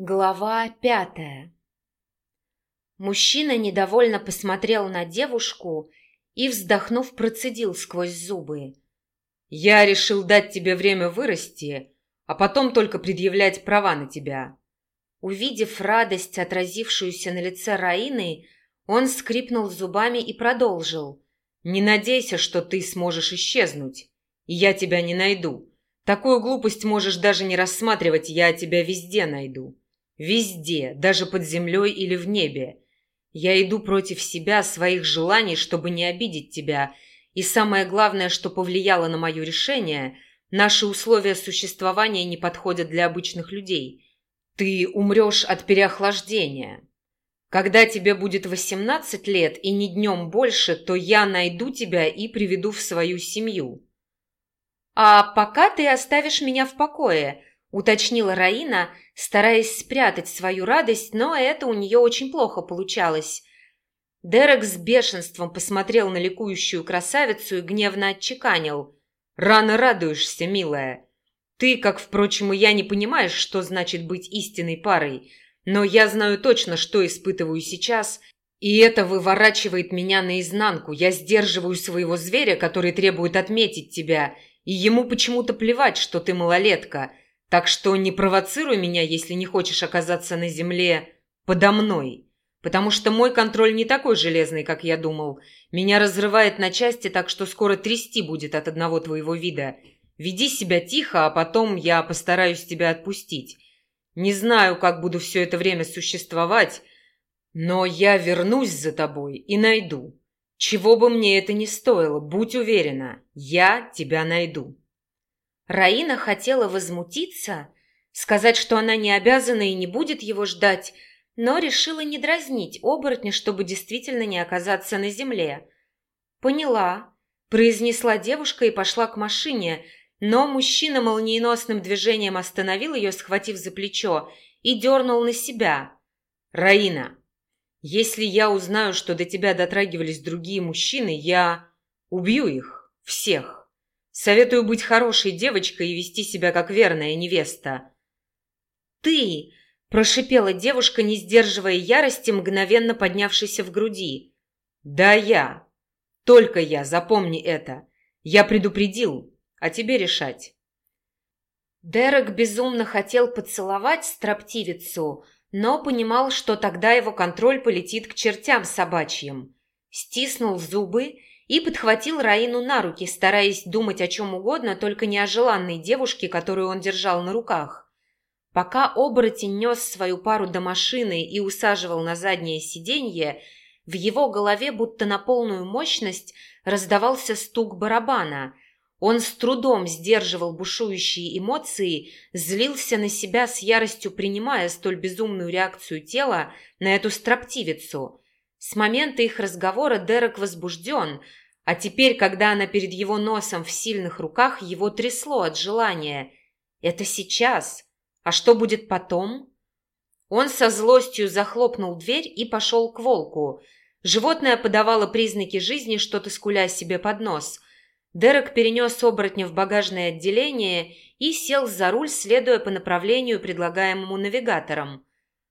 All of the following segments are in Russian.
Глава пятая Мужчина недовольно посмотрел на девушку и, вздохнув, процедил сквозь зубы. «Я решил дать тебе время вырасти, а потом только предъявлять права на тебя». Увидев радость, отразившуюся на лице Раины, он скрипнул зубами и продолжил. «Не надейся, что ты сможешь исчезнуть, и я тебя не найду. Такую глупость можешь даже не рассматривать, я тебя везде найду». Везде, даже под землей или в небе. Я иду против себя, своих желаний, чтобы не обидеть тебя. И самое главное, что повлияло на мое решение, наши условия существования не подходят для обычных людей. Ты умрешь от переохлаждения. Когда тебе будет 18 лет и не днем больше, то я найду тебя и приведу в свою семью. А пока ты оставишь меня в покое, уточнила Раина, стараясь спрятать свою радость, но это у нее очень плохо получалось. Дерек с бешенством посмотрел на ликующую красавицу и гневно отчеканил. «Рано радуешься, милая. Ты, как, впрочем, и я, не понимаешь, что значит быть истинной парой, но я знаю точно, что испытываю сейчас, и это выворачивает меня наизнанку. Я сдерживаю своего зверя, который требует отметить тебя, и ему почему-то плевать, что ты малолетка». Так что не провоцируй меня, если не хочешь оказаться на земле подо мной. Потому что мой контроль не такой железный, как я думал. Меня разрывает на части, так что скоро трясти будет от одного твоего вида. Веди себя тихо, а потом я постараюсь тебя отпустить. Не знаю, как буду все это время существовать, но я вернусь за тобой и найду. Чего бы мне это ни стоило, будь уверена, я тебя найду. Раина хотела возмутиться, сказать, что она не обязана и не будет его ждать, но решила не дразнить оборотня, чтобы действительно не оказаться на земле. «Поняла», – произнесла девушка и пошла к машине, но мужчина молниеносным движением остановил ее, схватив за плечо, и дернул на себя. «Раина, если я узнаю, что до тебя дотрагивались другие мужчины, я убью их, всех». Советую быть хорошей девочкой и вести себя как верная невеста». «Ты!» – прошипела девушка, не сдерживая ярости, мгновенно поднявшейся в груди. «Да я! Только я, запомни это! Я предупредил, а тебе решать!» Дерек безумно хотел поцеловать строптивицу, но понимал, что тогда его контроль полетит к чертям собачьим. Стиснул зубы и подхватил Раину на руки, стараясь думать о чем угодно, только не о желанной девушке, которую он держал на руках. Пока оборотень нес свою пару до машины и усаживал на заднее сиденье, в его голове будто на полную мощность раздавался стук барабана. Он с трудом сдерживал бушующие эмоции, злился на себя с яростью, принимая столь безумную реакцию тела на эту строптивицу – с момента их разговора Дерек возбужден, а теперь, когда она перед его носом в сильных руках, его трясло от желания. Это сейчас. А что будет потом? Он со злостью захлопнул дверь и пошел к волку. Животное подавало признаки жизни, что-то скуля себе под нос. Дерек перенес оборотня в багажное отделение и сел за руль, следуя по направлению, предлагаемому навигатором.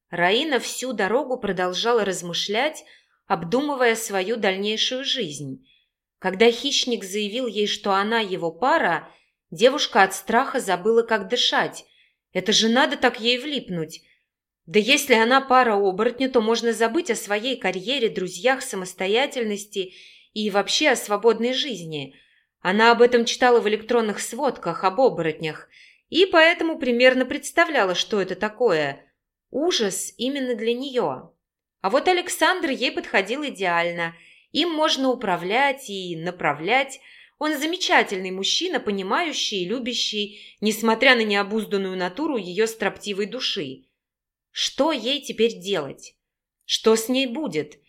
Раина всю дорогу продолжала размышлять, обдумывая свою дальнейшую жизнь. Когда хищник заявил ей, что она его пара, девушка от страха забыла, как дышать. Это же надо так ей влипнуть. Да если она пара оборотня, то можно забыть о своей карьере, друзьях, самостоятельности и вообще о свободной жизни. Она об этом читала в электронных сводках об оборотнях и поэтому примерно представляла, что это такое – Ужас именно для нее. А вот Александр ей подходил идеально. Им можно управлять и направлять. Он замечательный мужчина, понимающий и любящий, несмотря на необузданную натуру ее строптивой души. Что ей теперь делать? Что с ней будет?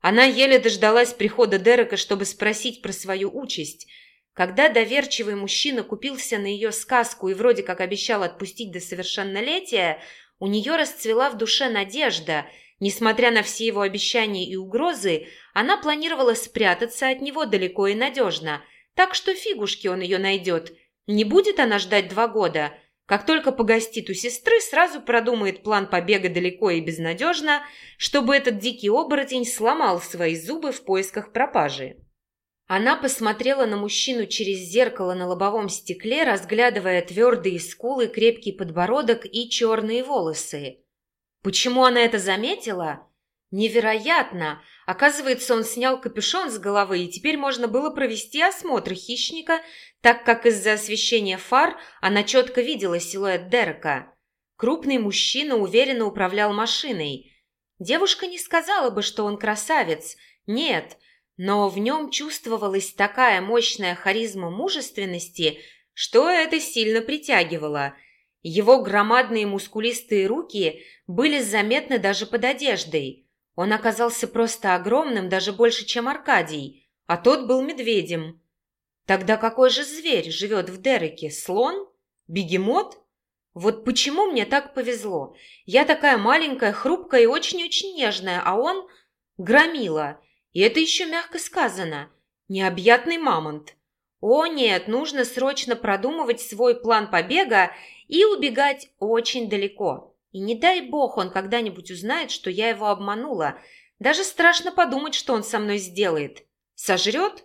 Она еле дождалась прихода Дерека, чтобы спросить про свою участь. Когда доверчивый мужчина купился на ее сказку и вроде как обещал отпустить до совершеннолетия, у нее расцвела в душе надежда. Несмотря на все его обещания и угрозы, она планировала спрятаться от него далеко и надежно, так что фигушки он ее найдет. Не будет она ждать два года. Как только погостит у сестры, сразу продумает план побега далеко и безнадежно, чтобы этот дикий оборотень сломал свои зубы в поисках пропажи. Она посмотрела на мужчину через зеркало на лобовом стекле, разглядывая твердые скулы, крепкий подбородок и черные волосы. Почему она это заметила? Невероятно! Оказывается, он снял капюшон с головы, и теперь можно было провести осмотр хищника, так как из-за освещения фар она четко видела силуэт Дерека. Крупный мужчина уверенно управлял машиной. Девушка не сказала бы, что он красавец. Нет, но в нем чувствовалась такая мощная харизма мужественности, что это сильно притягивало. Его громадные мускулистые руки были заметны даже под одеждой – он оказался просто огромным, даже больше, чем Аркадий, а тот был медведем. Тогда какой же зверь живет в Дереке? Слон? Бегемот? Вот почему мне так повезло? Я такая маленькая, хрупкая и очень-очень нежная, а он – громила. И это еще мягко сказано. Необъятный мамонт. О нет, нужно срочно продумывать свой план побега и убегать очень далеко. И не дай бог он когда-нибудь узнает, что я его обманула. Даже страшно подумать, что он со мной сделает. Сожрет?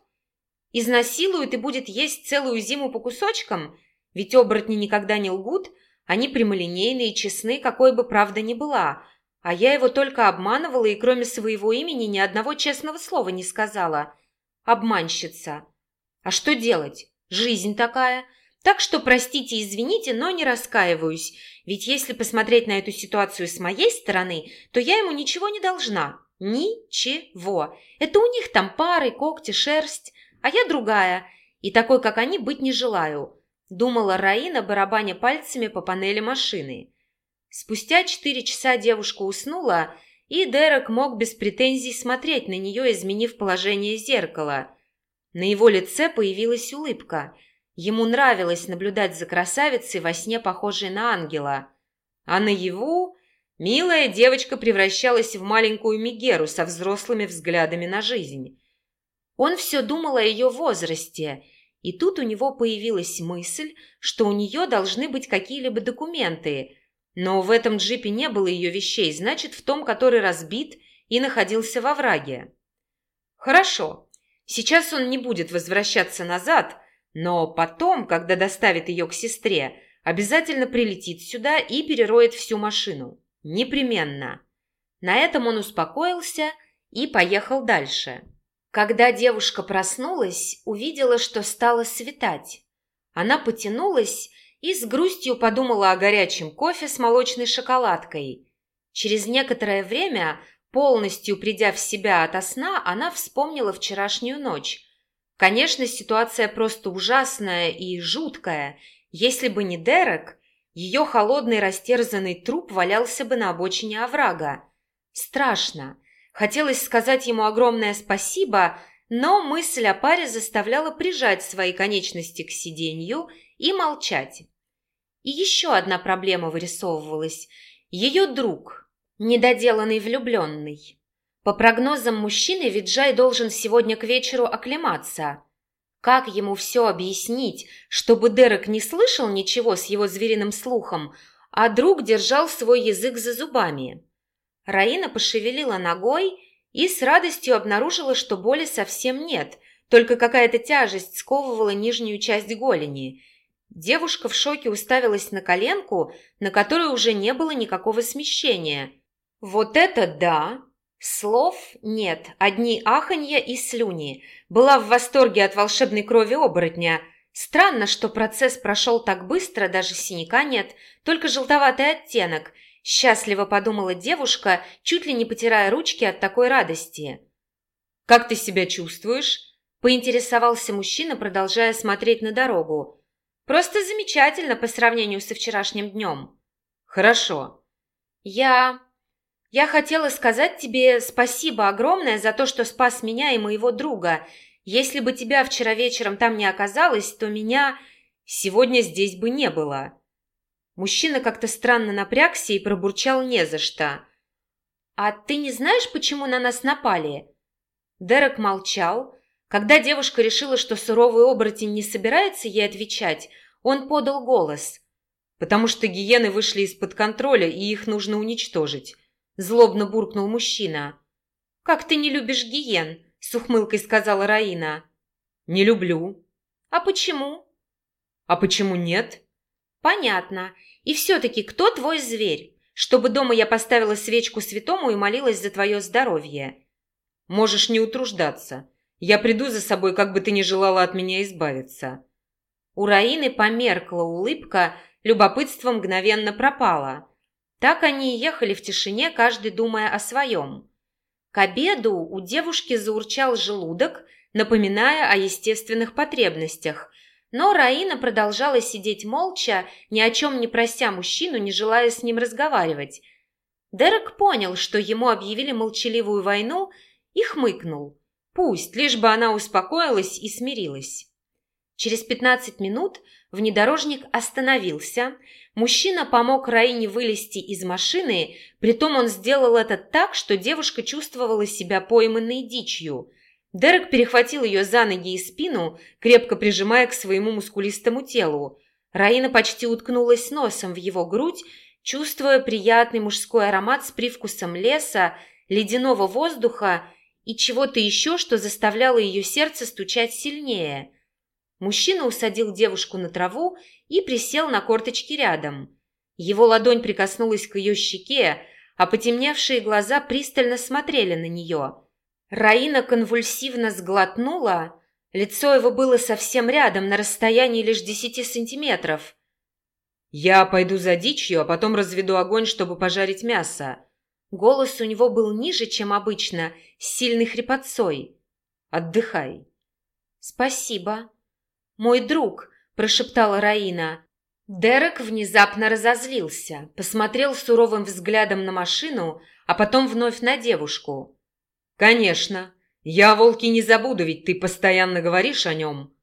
Изнасилует и будет есть целую зиму по кусочкам? Ведь оборотни никогда не лгут, они прямолинейные и честны, какой бы правда ни была. А я его только обманывала и кроме своего имени ни одного честного слова не сказала. Обманщица. А что делать? Жизнь такая. Так что простите извините, но не раскаиваюсь. Ведь если посмотреть на эту ситуацию с моей стороны, то я ему ничего не должна. Ничего. Это у них там пары, когти, шерсть, а я другая. И такой, как они, быть не желаю. Думала Раина, барабаня пальцами по панели машины. Спустя четыре часа девушка уснула, и Дерек мог без претензий смотреть на нее, изменив положение зеркала. На его лице появилась улыбка – Ему нравилось наблюдать за красавицей во сне, похожей на ангела. А наяву милая девочка превращалась в маленькую Мегеру со взрослыми взглядами на жизнь. Он все думал о ее возрасте, и тут у него появилась мысль, что у нее должны быть какие-либо документы, но в этом джипе не было ее вещей, значит, в том, который разбит и находился во враге. Хорошо, сейчас он не будет возвращаться назад – но потом, когда доставит ее к сестре, обязательно прилетит сюда и перероет всю машину. Непременно. На этом он успокоился и поехал дальше. Когда девушка проснулась, увидела, что стало светать. Она потянулась и с грустью подумала о горячем кофе с молочной шоколадкой. Через некоторое время, полностью придя в себя ото сна, она вспомнила вчерашнюю ночь – Конечно, ситуация просто ужасная и жуткая. Если бы не Дерек, ее холодный растерзанный труп валялся бы на обочине оврага. Страшно. Хотелось сказать ему огромное спасибо, но мысль о паре заставляла прижать свои конечности к сиденью и молчать. И еще одна проблема вырисовывалась. Ее друг, недоделанный влюбленный. По прогнозам мужчины, Виджай должен сегодня к вечеру оклематься. Как ему все объяснить, чтобы Дерек не слышал ничего с его звериным слухом, а друг держал свой язык за зубами? Раина пошевелила ногой и с радостью обнаружила, что боли совсем нет, только какая-то тяжесть сковывала нижнюю часть голени. Девушка в шоке уставилась на коленку, на которой уже не было никакого смещения. «Вот это да!» Слов нет, одни аханья и слюни. Была в восторге от волшебной крови оборотня. Странно, что процесс прошел так быстро, даже синяка нет, только желтоватый оттенок. Счастливо подумала девушка, чуть ли не потирая ручки от такой радости. «Как ты себя чувствуешь?» – поинтересовался мужчина, продолжая смотреть на дорогу. «Просто замечательно по сравнению со вчерашним днем». «Хорошо». «Я...» Я хотела сказать тебе спасибо огромное за то, что спас меня и моего друга. Если бы тебя вчера вечером там не оказалось, то меня сегодня здесь бы не было». Мужчина как-то странно напрягся и пробурчал не за что. «А ты не знаешь, почему на нас напали?» Дерек молчал. Когда девушка решила, что суровый оборотень не собирается ей отвечать, он подал голос. потому что гиены вышли из-под контроля, и их нужно уничтожить. Злобно буркнул мужчина. «Как ты не любишь гиен?» – с ухмылкой сказала Раина. «Не люблю». «А почему?» «А почему нет?» «Понятно. И все-таки кто твой зверь? Чтобы дома я поставила свечку святому и молилась за твое здоровье». «Можешь не утруждаться. Я приду за собой, как бы ты ни желала от меня избавиться». У Раины померкла улыбка, любопытство мгновенно пропало. Так они и ехали в тишине, каждый думая о своем. К обеду у девушки заурчал желудок, напоминая о естественных потребностях, но Раина продолжала сидеть молча, ни о чем не прося мужчину, не желая с ним разговаривать. Дерек понял, что ему объявили молчаливую войну, и хмыкнул. Пусть, лишь бы она успокоилась и смирилась. Через пятнадцать минут внедорожник остановился. Мужчина помог Раине вылезти из машины, притом он сделал это так, что девушка чувствовала себя пойманной дичью – Дерек перехватил ее за ноги и спину, крепко прижимая к своему мускулистому телу. Раина почти уткнулась носом в его грудь, чувствуя приятный мужской аромат с привкусом леса, ледяного воздуха и чего-то еще, что заставляло ее сердце стучать сильнее. Мужчина усадил девушку на траву и присел на корточки рядом. Его ладонь прикоснулась к ее щеке, а потемневшие глаза пристально смотрели на нее – Раина конвульсивно сглотнула. Лицо его было совсем рядом, на расстоянии лишь десяти сантиметров. «Я пойду за дичью, а потом разведу огонь, чтобы пожарить мясо». Голос у него был ниже, чем обычно, с сильной хрипотцой. «Отдыхай». «Спасибо». «Мой друг», – прошептала Раина. Дерек внезапно разозлился, посмотрел суровым взглядом на машину, а потом вновь на девушку. «Конечно. Я волки не забуду, ведь ты постоянно говоришь о нем».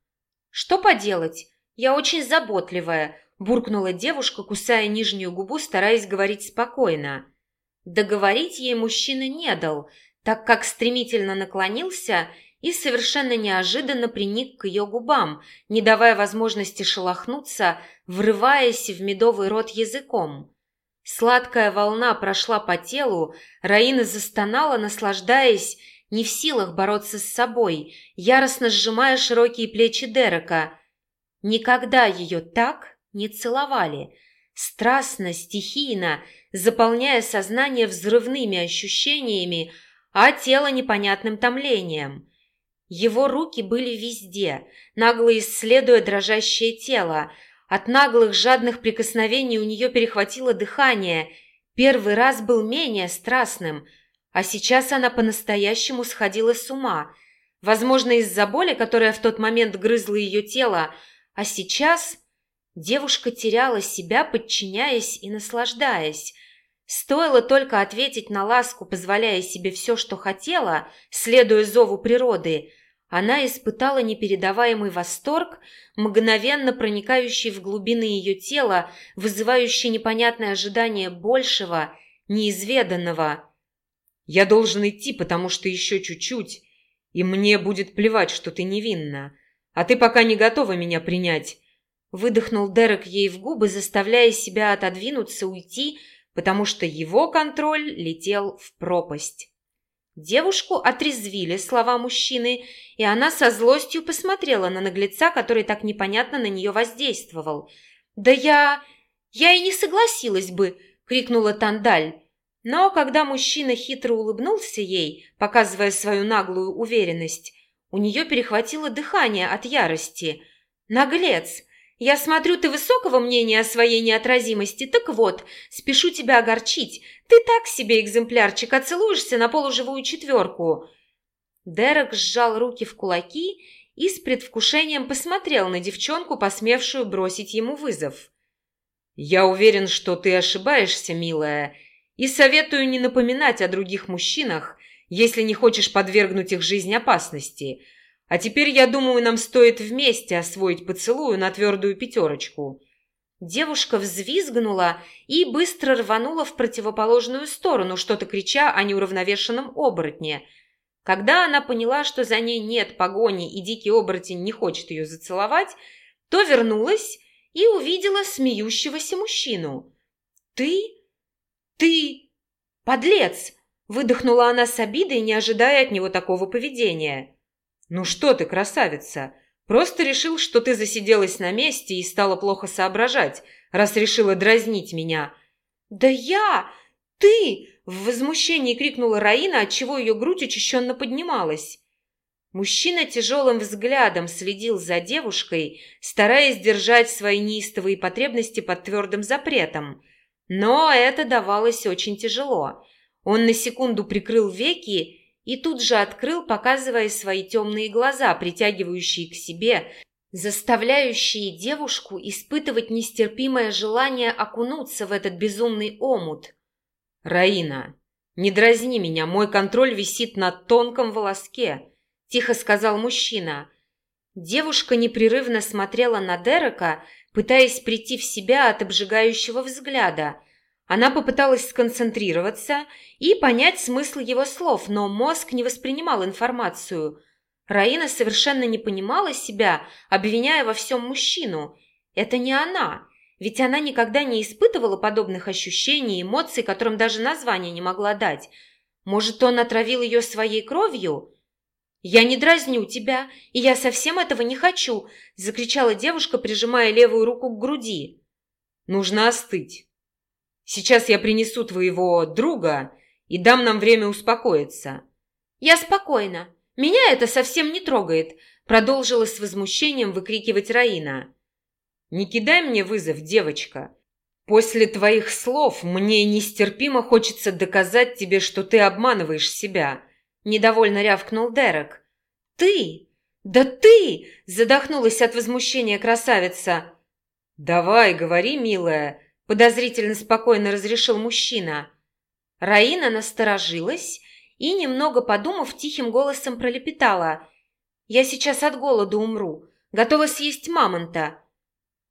«Что поделать? Я очень заботливая», – буркнула девушка, кусая нижнюю губу, стараясь говорить спокойно. Договорить ей мужчина не дал, так как стремительно наклонился и совершенно неожиданно приник к ее губам, не давая возможности шелохнуться, врываясь в медовый рот языком. Сладкая волна прошла по телу, Раина застонала, наслаждаясь, не в силах бороться с собой, яростно сжимая широкие плечи Дерека. Никогда ее так не целовали. Страстно, стихийно, заполняя сознание взрывными ощущениями, а тело непонятным томлением. Его руки были везде, нагло исследуя дрожащее тело, от наглых жадных прикосновений у нее перехватило дыхание. Первый раз был менее страстным, а сейчас она по-настоящему сходила с ума. Возможно, из-за боли, которая в тот момент грызла ее тело, а сейчас девушка теряла себя, подчиняясь и наслаждаясь. Стоило только ответить на ласку, позволяя себе все, что хотела, следуя зову природы – она испытала непередаваемый восторг, мгновенно проникающий в глубины ее тела, вызывающий непонятное ожидание большего, неизведанного. «Я должен идти, потому что еще чуть-чуть, и мне будет плевать, что ты невинна, а ты пока не готова меня принять». Выдохнул Дерек ей в губы, заставляя себя отодвинуться, уйти, потому что его контроль летел в пропасть. Девушку отрезвили слова мужчины, и она со злостью посмотрела на наглеца, который так непонятно на нее воздействовал. «Да я... я и не согласилась бы!» — крикнула Тандаль. Но когда мужчина хитро улыбнулся ей, показывая свою наглую уверенность, у нее перехватило дыхание от ярости. «Наглец! Я смотрю, ты высокого мнения о своей неотразимости. Так вот, спешу тебя огорчить. Ты так себе экземплярчик, а целуешься на полуживую четверку». Дерек сжал руки в кулаки и с предвкушением посмотрел на девчонку, посмевшую бросить ему вызов. «Я уверен, что ты ошибаешься, милая, и советую не напоминать о других мужчинах, если не хочешь подвергнуть их жизнь опасности. А теперь, я думаю, нам стоит вместе освоить поцелую на твердую пятерочку». Девушка взвизгнула и быстро рванула в противоположную сторону, что-то крича о неуравновешенном оборотне. Когда она поняла, что за ней нет погони и дикий оборотень не хочет ее зацеловать, то вернулась и увидела смеющегося мужчину. «Ты? Ты? Подлец!» – выдохнула она с обидой, не ожидая от него такого поведения. «Ну что ты, красавица! Просто решил, что ты засиделась на месте и стала плохо соображать, раз решила дразнить меня». «Да я! Ты!» – в возмущении крикнула Раина, отчего ее грудь учащенно поднималась. Мужчина тяжелым взглядом следил за девушкой, стараясь держать свои неистовые потребности под твердым запретом. Но это давалось очень тяжело. Он на секунду прикрыл веки и тут же открыл, показывая свои темные глаза, притягивающие к себе, заставляющие девушку испытывать нестерпимое желание окунуться в этот безумный омут. «Раина, не дразни меня, мой контроль висит на тонком волоске», тихо сказал мужчина. Девушка непрерывно смотрела на Дерека, пытаясь прийти в себя от обжигающего взгляда. Она попыталась сконцентрироваться и понять смысл его слов, но мозг не воспринимал информацию. Раина совершенно не понимала себя, обвиняя во всем мужчину. Это не она, ведь она никогда не испытывала подобных ощущений, эмоций, которым даже название не могла дать. Может, он отравил ее своей кровью? «Я не дразню тебя, и я совсем этого не хочу!» – закричала девушка, прижимая левую руку к груди. «Нужно остыть. Сейчас я принесу твоего друга и дам нам время успокоиться». «Я спокойна. Меня это совсем не трогает», – продолжила с возмущением выкрикивать Раина. «Не кидай мне вызов, девочка. После твоих слов мне нестерпимо хочется доказать тебе, что ты обманываешь себя». Недовольно рявкнул Дерек. «Ты! Да ты!» – задохнулась от возмущения красавица. «Давай, говори, милая», – подозрительно спокойно разрешил мужчина. Раина насторожилась и, немного подумав, тихим голосом пролепетала. «Я сейчас от голода умру. Готова съесть мамонта».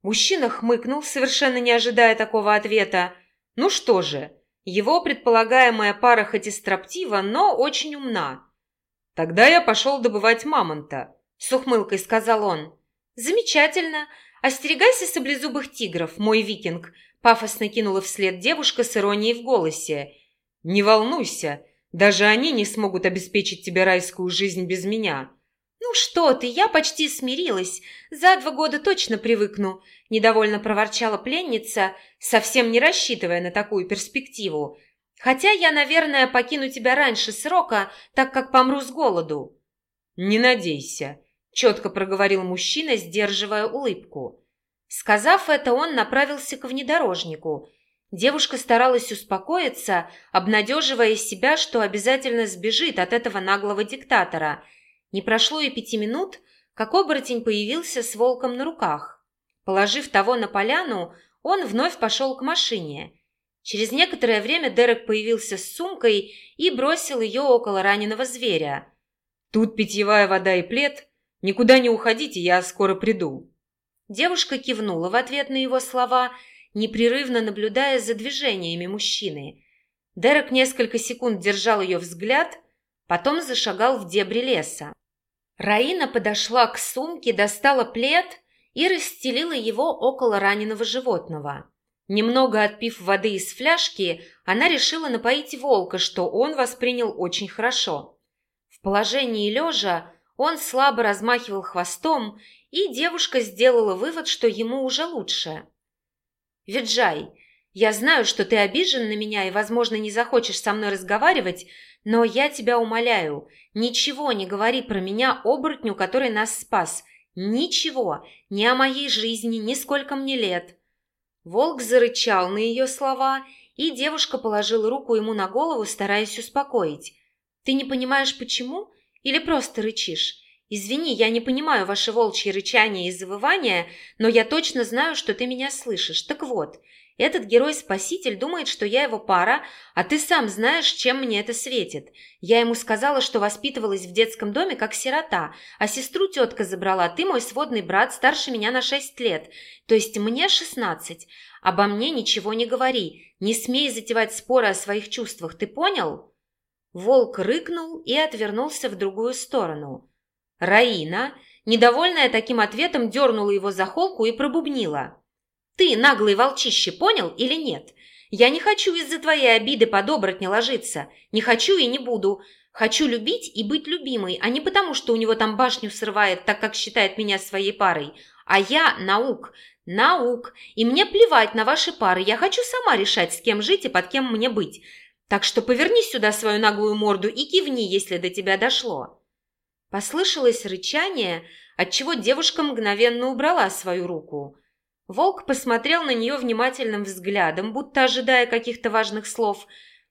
Мужчина хмыкнул, совершенно не ожидая такого ответа. «Ну что же, его предполагаемая пара хоть и строптива, но очень умна. «Тогда я пошел добывать мамонта», — с ухмылкой сказал он. «Замечательно. Остерегайся саблезубых тигров, мой викинг», — пафосно кинула вслед девушка с иронией в голосе. «Не волнуйся, даже они не смогут обеспечить тебе райскую жизнь без меня». «Ну что ты, я почти смирилась. За два года точно привыкну», – недовольно проворчала пленница, совсем не рассчитывая на такую перспективу. «Хотя я, наверное, покину тебя раньше срока, так как помру с голоду». «Не надейся», – четко проговорил мужчина, сдерживая улыбку. Сказав это, он направился к внедорожнику. Девушка старалась успокоиться, обнадеживая себя, что обязательно сбежит от этого наглого диктатора – не прошло и пяти минут, как оборотень появился с волком на руках. Положив того на поляну, он вновь пошел к машине. Через некоторое время Дерек появился с сумкой и бросил ее около раненого зверя. «Тут питьевая вода и плед. Никуда не уходите, я скоро приду». Девушка кивнула в ответ на его слова, непрерывно наблюдая за движениями мужчины. Дерек несколько секунд держал ее взгляд, потом зашагал в дебри леса. Раина подошла к сумке, достала плед и расстелила его около раненого животного. Немного отпив воды из фляжки, она решила напоить волка, что он воспринял очень хорошо. В положении лежа он слабо размахивал хвостом, и девушка сделала вывод, что ему уже лучше. «Виджай, я знаю, что ты обижен на меня и, возможно, не захочешь со мной разговаривать, но я тебя умоляю, ничего не говори про меня оборотню, который нас спас. Ничего, ни о моей жизни, ни сколько мне лет». Волк зарычал на ее слова, и девушка положила руку ему на голову, стараясь успокоить. «Ты не понимаешь, почему? Или просто рычишь? Извини, я не понимаю ваше волчье рычание и завывание, но я точно знаю, что ты меня слышишь. Так вот, этот герой-спаситель думает, что я его пара, а ты сам знаешь, чем мне это светит. Я ему сказала, что воспитывалась в детском доме как сирота, а сестру тетка забрала, ты мой сводный брат, старше меня на шесть лет, то есть мне шестнадцать. Обо мне ничего не говори, не смей затевать споры о своих чувствах, ты понял?» Волк рыкнул и отвернулся в другую сторону. Раина, недовольная таким ответом, дернула его за холку и пробубнила. Ты наглый волчище, понял или нет? Я не хочу из-за твоей обиды под не ложиться. Не хочу и не буду. Хочу любить и быть любимой, а не потому, что у него там башню срывает, так как считает меня своей парой. А я наук, наук, и мне плевать на ваши пары. Я хочу сама решать, с кем жить и под кем мне быть. Так что поверни сюда свою наглую морду и кивни, если до тебя дошло». Послышалось рычание, отчего девушка мгновенно убрала свою руку. Волк посмотрел на нее внимательным взглядом, будто ожидая каких-то важных слов,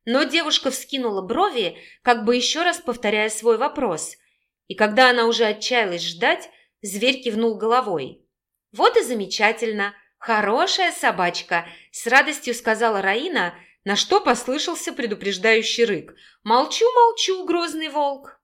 но девушка вскинула брови, как бы еще раз повторяя свой вопрос. И когда она уже отчаялась ждать, зверь кивнул головой. «Вот и замечательно! Хорошая собачка!» – с радостью сказала Раина, на что послышался предупреждающий рык. «Молчу, молчу, грозный волк!»